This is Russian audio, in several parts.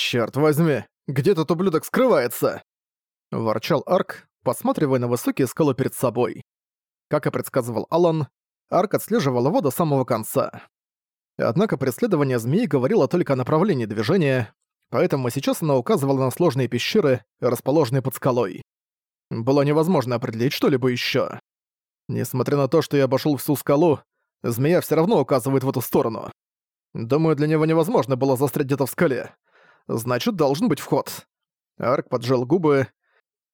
«Чёрт возьми, где этот ублюдок скрывается?» Ворчал Арк, посматривая на высокие скалы перед собой. Как и предсказывал Алан, Арк отслеживал его до самого конца. Однако преследование змеи говорило только о направлении движения, поэтому сейчас она указывала на сложные пещеры, расположенные под скалой. Было невозможно определить что-либо ещё. Несмотря на то, что я обошёл всю скалу, змея всё равно указывает в эту сторону. Думаю, для него невозможно было застрять где-то в скале. Значит, должен быть вход. Арк поджал губы.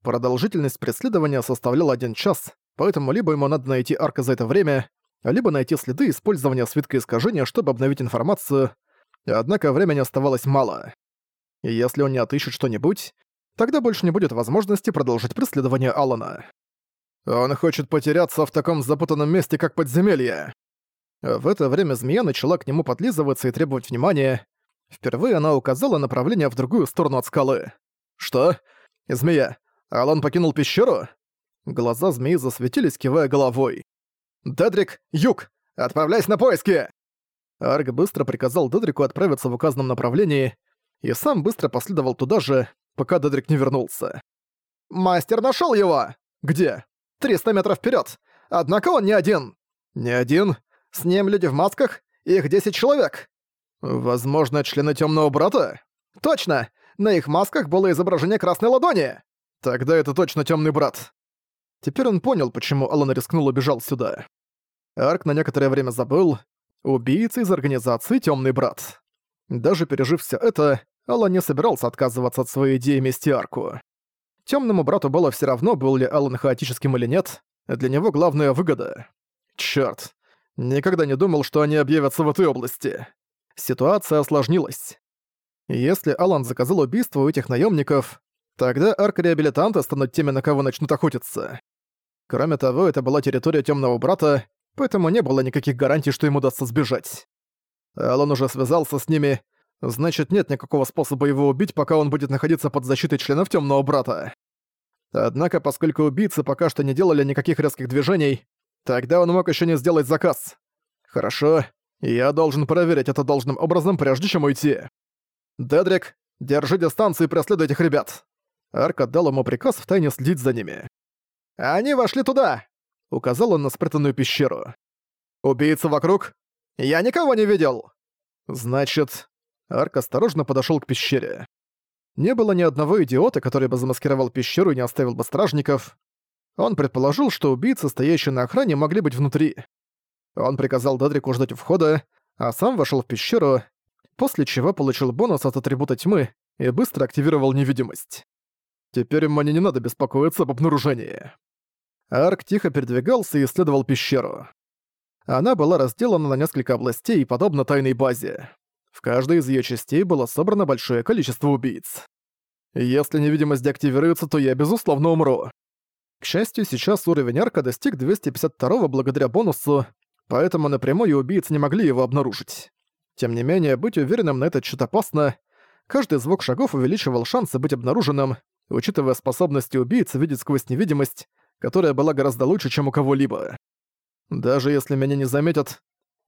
Продолжительность преследования составляла один час, поэтому либо ему надо найти Арка за это время, либо найти следы использования свитка искажения, чтобы обновить информацию, однако времени оставалось мало. И если он не отыщет что-нибудь, тогда больше не будет возможности продолжить преследование Алана. Он хочет потеряться в таком запутанном месте, как подземелье. В это время змея начала к нему подлизываться и требовать внимания. Впервые она указала направление в другую сторону от скалы. «Что? Змея, Алан покинул пещеру?» Глаза змеи засветились, кивая головой. «Дедрик, юг! Отправляйся на поиски!» Арк быстро приказал Дедрику отправиться в указанном направлении, и сам быстро последовал туда же, пока Дедрик не вернулся. «Мастер нашел его!» «Где?» «300 метров вперед. Однако он не один!» «Не один?» С ним люди в масках, их 10 человек. Возможно, члены Темного Брата? Точно! На их масках было изображение красной ладони. Тогда это точно Темный Брат. Теперь он понял, почему Алан рискнул и бежал сюда. Арк на некоторое время забыл. Убийца из организации Темный Брат. Даже пережив все это, Алан не собирался отказываться от своей идеи мести Арку. Темному брату было все равно, был ли Алан хаотическим или нет, для него главная выгода. Черт, Никогда не думал, что они объявятся в этой области. Ситуация осложнилась. Если Алан заказал убийство у этих наемников, тогда арк-реабилитанты станут теми, на кого начнут охотиться. Кроме того, это была территория Темного Брата, поэтому не было никаких гарантий, что ему удастся сбежать. Алан уже связался с ними, значит нет никакого способа его убить, пока он будет находиться под защитой членов Темного Брата. Однако, поскольку убийцы пока что не делали никаких резких движений, Тогда он мог еще не сделать заказ. Хорошо, я должен проверить это должным образом, прежде чем уйти. Дедрик, держи дистанцию и преследуй этих ребят. Арк отдал ему приказ втайне следить за ними. «Они вошли туда!» — указал он на спрятанную пещеру. «Убийца вокруг? Я никого не видел!» «Значит...» Арк осторожно подошел к пещере. Не было ни одного идиота, который бы замаскировал пещеру и не оставил бы стражников. Он предположил, что убийцы, стоящие на охране, могли быть внутри. Он приказал Дадрику ждать у входа, а сам вошел в пещеру, после чего получил бонус от атрибута тьмы и быстро активировал невидимость. Теперь мне не надо беспокоиться об обнаружении. Арк тихо передвигался и исследовал пещеру. Она была разделана на несколько областей подобно тайной базе. В каждой из ее частей было собрано большое количество убийц. Если невидимость деактивируется, то я безусловно умру. К счастью, сейчас уровень арка достиг 252 благодаря бонусу, поэтому напрямую убийцы не могли его обнаружить. Тем не менее, быть уверенным на этот счет опасно. Каждый звук шагов увеличивал шансы быть обнаруженным, учитывая способности убийцы видеть сквозь невидимость, которая была гораздо лучше, чем у кого-либо. Даже если меня не заметят,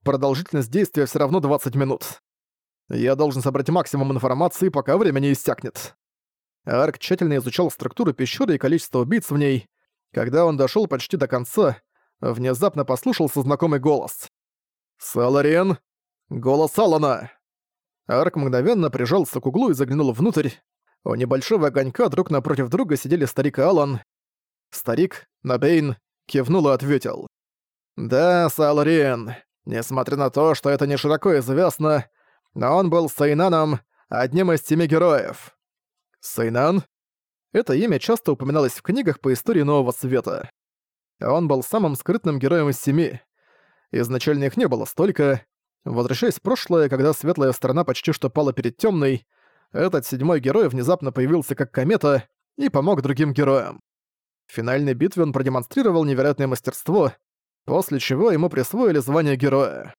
продолжительность действия все равно 20 минут. Я должен собрать максимум информации, пока время не иссякнет. Арк тщательно изучал структуру пещеры и количество убийц в ней, когда он дошёл почти до конца, внезапно послушался знакомый голос. «Салариен? Голос Алана!» Арк мгновенно прижался к углу и заглянул внутрь. У небольшого огонька друг напротив друга сидели старик и Алан. Старик, Набейн, кивнул и ответил. «Да, Салариен, несмотря на то, что это не широко известно, но он был Сайнаном, одним из семи героев». «Сайнан?» Это имя часто упоминалось в книгах по истории Нового Света. Он был самым скрытным героем из семи. Изначально их не было столько. Возвращаясь в прошлое, когда светлая сторона почти что пала перед темной, этот седьмой герой внезапно появился как комета и помог другим героям. В финальной битве он продемонстрировал невероятное мастерство, после чего ему присвоили звание героя.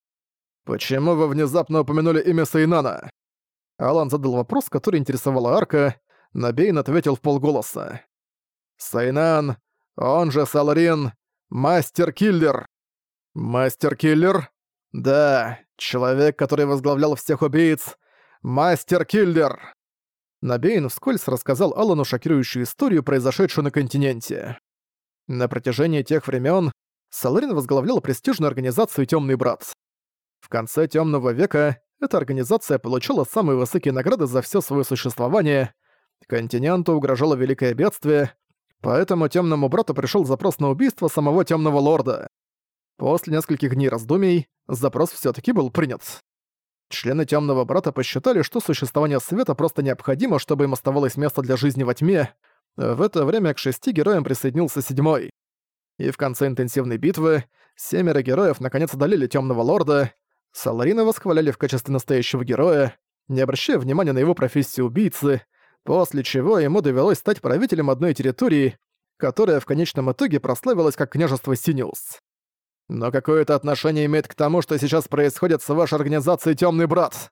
«Почему вы внезапно упомянули имя Сейнана?» Алан задал вопрос, который интересовал Арка, Набейн ответил в полголоса. «Сайнан, он же Саларин, мастер-киллер». «Мастер-киллер?» «Да, человек, который возглавлял всех убийц. Мастер-киллер!» Набейн вскользь рассказал Аллану шокирующую историю, произошедшую на континенте. На протяжении тех времен Саларин возглавлял престижную организацию «Тёмный брат». В конце Тёмного века эта организация получила самые высокие награды за всё своё существование. Континенту угрожало великое бедствие, поэтому Тёмному брату пришёл запрос на убийство самого Тёмного лорда. После нескольких дней раздумий запрос всё-таки был принят. Члены Тёмного брата посчитали, что существование света просто необходимо, чтобы им оставалось место для жизни во тьме. В это время к шести героям присоединился седьмой. И в конце интенсивной битвы семеро героев наконец одолели Тёмного лорда. Саларина восхваляли в качестве настоящего героя, не обращая внимания на его профессию убийцы, после чего ему довелось стать правителем одной территории, которая в конечном итоге прославилась как княжество Синиус. Но какое это отношение имеет к тому, что сейчас происходит с вашей организацией «Тёмный брат»?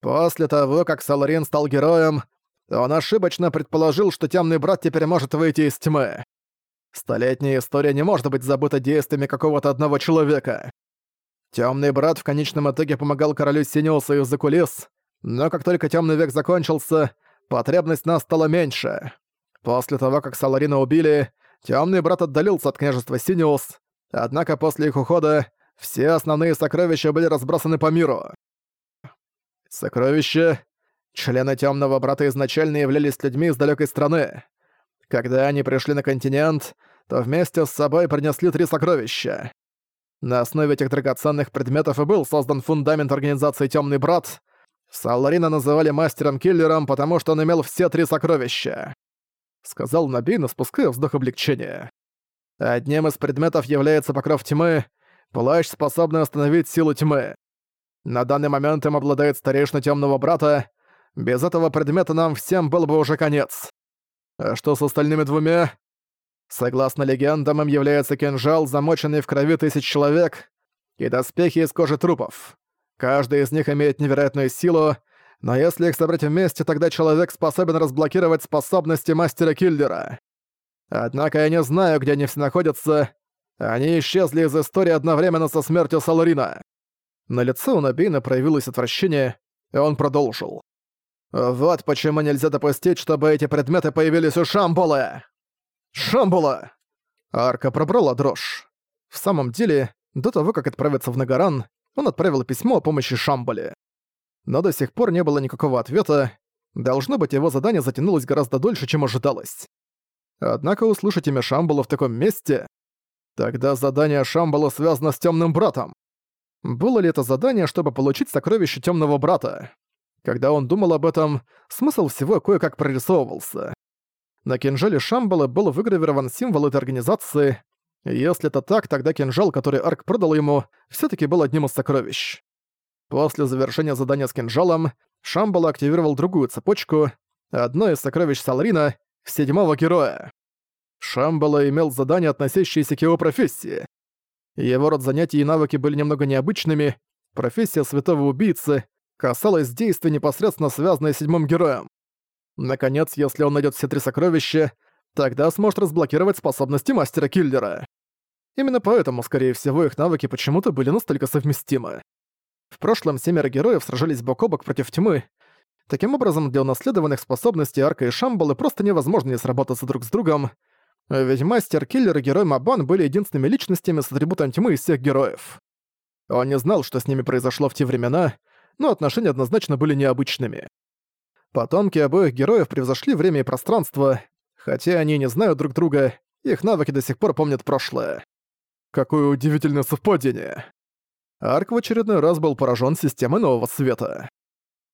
После того, как Саларин стал героем, он ошибочно предположил, что Тёмный брат теперь может выйти из тьмы. Столетняя история не может быть забыта действиями какого-то одного человека. Тёмный брат в конечном итоге помогал королю Синеусу из-за кулис, но как только Тёмный век закончился, потребность нас стала меньше. После того, как Саларина убили, Тёмный брат отдалился от княжества Синеус, Однако после их ухода все основные сокровища были разбросаны по миру. Сокровища... Члены Темного Брата изначально являлись людьми из далекой страны. Когда они пришли на континент, то вместе с собой принесли три сокровища. На основе этих драгоценных предметов и был создан фундамент организации Темный Брат. Саларина называли мастером-киллером, потому что он имел все три сокровища. Сказал Набин, спуская вздох облегчения. Одним из предметов является покров тьмы, плащ, способный остановить силу тьмы. На данный момент им обладает старейшина Темного Брата. Без этого предмета нам всем был бы уже конец. А что с остальными двумя? Согласно легендам, им является кинжал, замоченный в крови тысяч человек, и доспехи из кожи трупов. Каждый из них имеет невероятную силу, но если их собрать вместе, тогда человек способен разблокировать способности мастера-киллера. Однако я не знаю, где они все находятся. Они исчезли из истории одновременно со смертью Саларина. На лице у Набейна проявилось отвращение, и он продолжил. «Вот почему нельзя допустить, чтобы эти предметы появились у Шамбула!» «Шамбула!» Арка пробрала дрожь. В самом деле, до того, как отправиться в Нагаран, он отправил письмо о помощи Шамбале. Но до сих пор не было никакого ответа. Должно быть, его задание затянулось гораздо дольше, чем ожидалось. Однако услышать имя Шамбала в таком месте... Тогда задание Шамбала связано с Темным Братом. Было ли это задание, чтобы получить сокровище Темного Брата? Когда он думал об этом, смысл всего кое-как прорисовывался. На кинжале Шамбала был выгравирован символ этой организации. Если это так, тогда кинжал, который Арк продал ему, все таки был одним из сокровищ. После завершения задания с кинжалом, Шамбала активировал другую цепочку, одно из сокровищ Салрина, седьмого героя. Шамбала имел задания, относящиеся к его профессии. Его род занятий и навыки были немного необычными. Профессия святого убийцы касалась действий, непосредственно связанной с седьмым героем. Наконец, если он найдет все три сокровища, тогда сможет разблокировать способности мастера-киллера. Именно поэтому, скорее всего, их навыки почему-то были настолько совместимы. В прошлом семеро героев сражались бок о бок против тьмы, Таким образом, для унаследованных способностей Арка и Шамбалы просто невозможно не сработаться друг с другом, ведь Мастер-Киллер и Герой Мабан были единственными личностями с атрибутом тьмы из всех героев. Он не знал, что с ними произошло в те времена, но отношения однозначно были необычными. Потомки обоих героев превзошли время и пространство, хотя они не знают друг друга, их навыки до сих пор помнят прошлое. Какое удивительное совпадение. Арк в очередной раз был поражен системой нового света.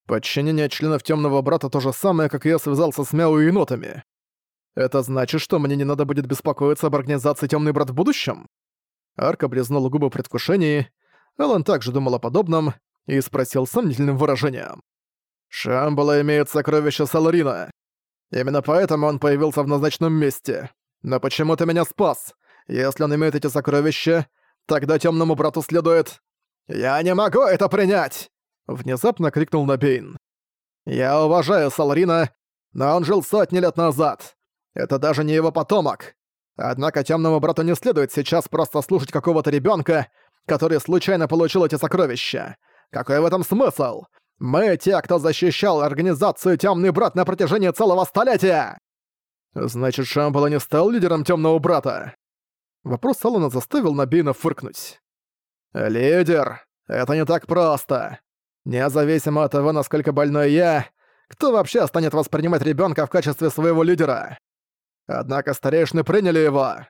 Подчинение членов Темного Брата то же самое, как я связался с Мяу и енотами. Это значит, что мне не надо будет беспокоиться об организации Темный Брат в будущем? Арка облизнул губы предвкушении. Эллен также думал о подобном и спросил сомнительным выражением. «Шамбала имеет сокровище Саларина. Именно поэтому он появился в назначенном месте. Но почему ты меня спас? Если он имеет эти сокровища, тогда темному брату следует... Я не могу это принять! Внезапно крикнул Набейн. «Я уважаю Салрина, но он жил сотни лет назад. Это даже не его потомок. Однако темному брату не следует сейчас просто слушать какого-то ребенка, который случайно получил эти сокровища. Какой в этом смысл? Мы те, кто защищал организацию Темный Брат на протяжении целого столетия!» «Значит, Шамбала не стал лидером Темного Брата?» Вопрос Алана заставил Набина фыркнуть. «Лидер? Это не так просто. Независимо от того, насколько больной я, кто вообще станет воспринимать ребенка в качестве своего лидера? Однако старейшины приняли его.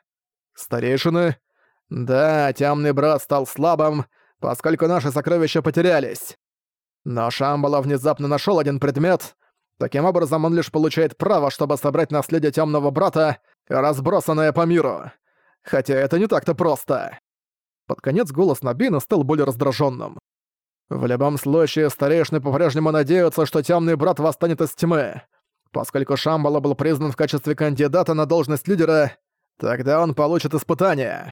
Старейшины? Да, темный брат стал слабым, поскольку наши сокровища потерялись. Но Шамбала внезапно нашел один предмет. Таким образом, он лишь получает право, чтобы собрать наследие темного брата, разбросанное по миру. Хотя это не так-то просто. Под конец голос Набина стал более раздраженным. В любом случае, старейшины по-прежнему надеются, что темный брат восстанет из тьмы. Поскольку Шамбала был признан в качестве кандидата на должность лидера, тогда он получит испытание.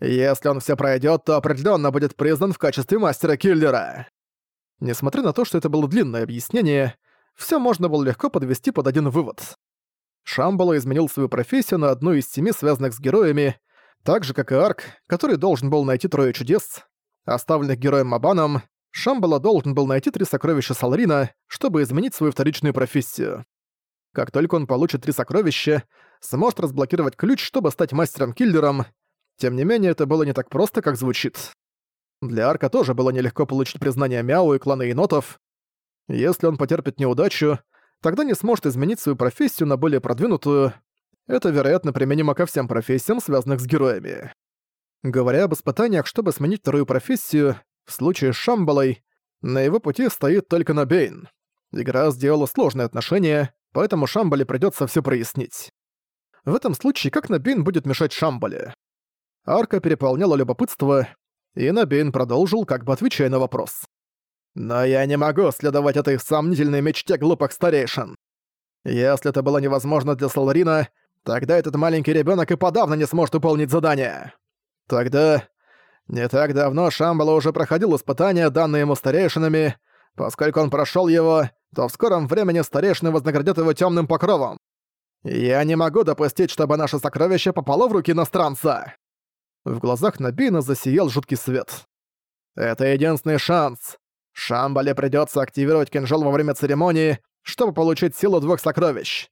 Если он все пройдет, то определенно будет признан в качестве мастера-киллера. Несмотря на то, что это было длинное объяснение, все можно было легко подвести под один вывод. Шамбала изменил свою профессию на одну из семи связанных с героями, так же, как и Арк, который должен был найти трое чудес, оставленных героем Мабаном, Шамбала должен был найти три сокровища Саларина, чтобы изменить свою вторичную профессию. Как только он получит три сокровища, сможет разблокировать ключ, чтобы стать мастером-киллером. Тем не менее, это было не так просто, как звучит. Для Арка тоже было нелегко получить признание Мяу и клана енотов. Если он потерпит неудачу, тогда не сможет изменить свою профессию на более продвинутую. Это, вероятно, применимо ко всем профессиям, связанных с героями. Говоря об испытаниях, чтобы сменить вторую профессию, в случае с Шамбалой, на его пути стоит только Набейн. Игра сделала сложные отношения, поэтому Шамбале придётся всё прояснить. В этом случае как Набейн будет мешать Шамбале? Арка переполняла любопытство, и Набейн продолжил, как бы отвечая на вопрос. «Но я не могу следовать этой сомнительной мечте глупых старейшин. Если это было невозможно для Саларина, тогда этот маленький ребёнок и подавно не сможет выполнить задание. Тогда не так давно Шамбала уже проходил испытания, данные ему старейшинами. Поскольку он прошел его, то в скором времени старейшины вознаградят его темным покровом. Я не могу допустить, чтобы наше сокровище попало в руки иностранца. В глазах Набина засиял жуткий свет. Это единственный шанс. Шамбале придется активировать кинжал во время церемонии, чтобы получить силу двух сокровищ.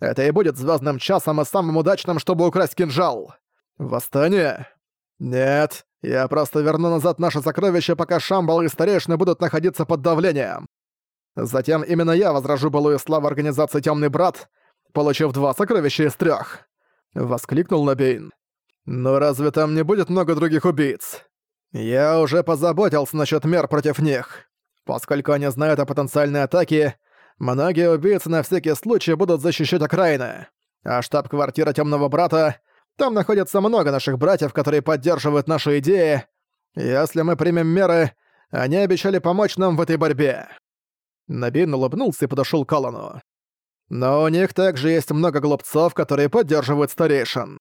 Это и будет звездным часом и самым удачным, чтобы украсть кинжал. Восстание? Нет, я просто верну назад наше сокровище, пока Шамбал и старейшины будут находиться под давлением. Затем именно я возражу былую славу организации Темный Брат, получив два сокровища из трех. Воскликнул Набейн. Но разве там не будет много других убийц? Я уже позаботился насчет мер против них. Поскольку они знают о потенциальной атаке, многие убийцы на всякий случай будут защищать окраины. А штаб-квартира Темного Брата там находится много наших братьев, которые поддерживают наши идеи. Если мы примем меры, они обещали помочь нам в этой борьбе». Набин улыбнулся и подошёл к Аллану. «Но у них также есть много глупцов, которые поддерживают старейшин.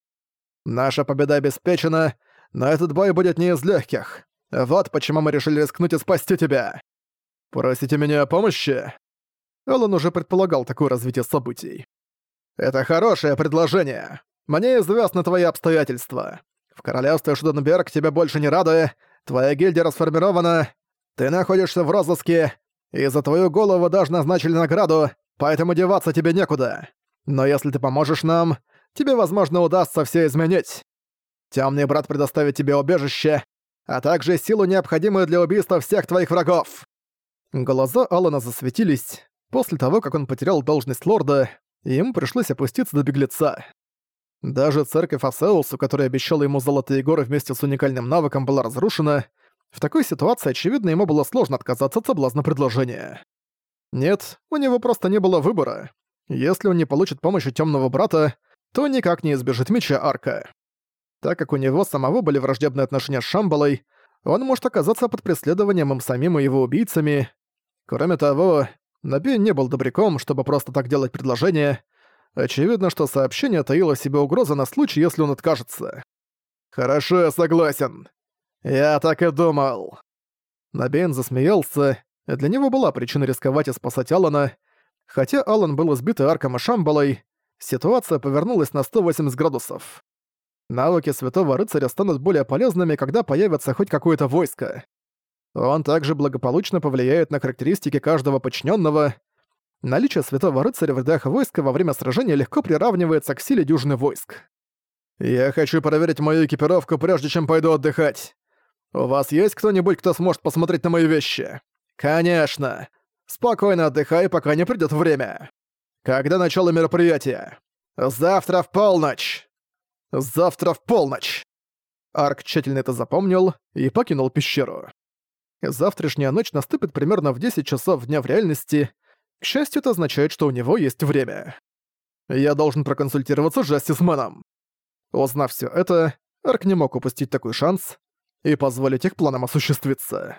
Наша победа обеспечена, но этот бой будет не из легких. Вот почему мы решили рискнуть и спасти тебя. Просите меня о помощи?» Аллан уже предполагал такое развитие событий. «Это хорошее предложение. Мне известны твои обстоятельства. В королевстве Шуденберг тебе больше не рады, твоя гильдия расформирована, ты находишься в розыске, и за твою голову даже назначили награду, поэтому деваться тебе некуда. Но если ты поможешь нам, тебе, возможно, удастся все изменить. Темный брат предоставит тебе убежище, а также силу, необходимую для убийства всех твоих врагов». Глаза Алана засветились. После того, как он потерял должность лорда, ему пришлось опуститься до беглеца. Даже церковь Асеусу, которая обещала ему золотые горы вместе с уникальным навыком, была разрушена. В такой ситуации, очевидно, ему было сложно отказаться от соблазна предложения. Нет, у него просто не было выбора. Если он не получит помощи темного брата, то никак не избежит меча Арка. Так как у него самого были враждебные отношения с Шамбалой, он может оказаться под преследованием им самим и его убийцами. Кроме того, Наби не был добряком, чтобы просто так делать предложение, Очевидно, что сообщение таило в себе угрозу на случай, если он откажется. «Хорошо, я согласен. Я так и думал». Набейн засмеялся. Для него была причина рисковать и спасать Алана. Хотя Алан был избит арком и Шамбалой, ситуация повернулась на 180 градусов. Навыки Святого Рыцаря станут более полезными, когда появится хоть какое-то войско. Он также благополучно повлияет на характеристики каждого подчиненного. Наличие Святого Рыцаря в рядах войска во время сражения легко приравнивается к силе дюжины войск. «Я хочу проверить мою экипировку, прежде чем пойду отдыхать. У вас есть кто-нибудь, кто сможет посмотреть на мои вещи?» «Конечно. Спокойно отдыхай, пока не придёт время. Когда начало мероприятия? Завтра в полночь. Завтра в полночь!» Арк тщательно это запомнил и покинул пещеру. Завтрашняя ночь наступит примерно в 10 часов дня в реальности. К счастью, это означает, что у него есть время. Я должен проконсультироваться с Джастисменом. Узнав всё это, Арк не мог упустить такой шанс и позволить их планам осуществиться.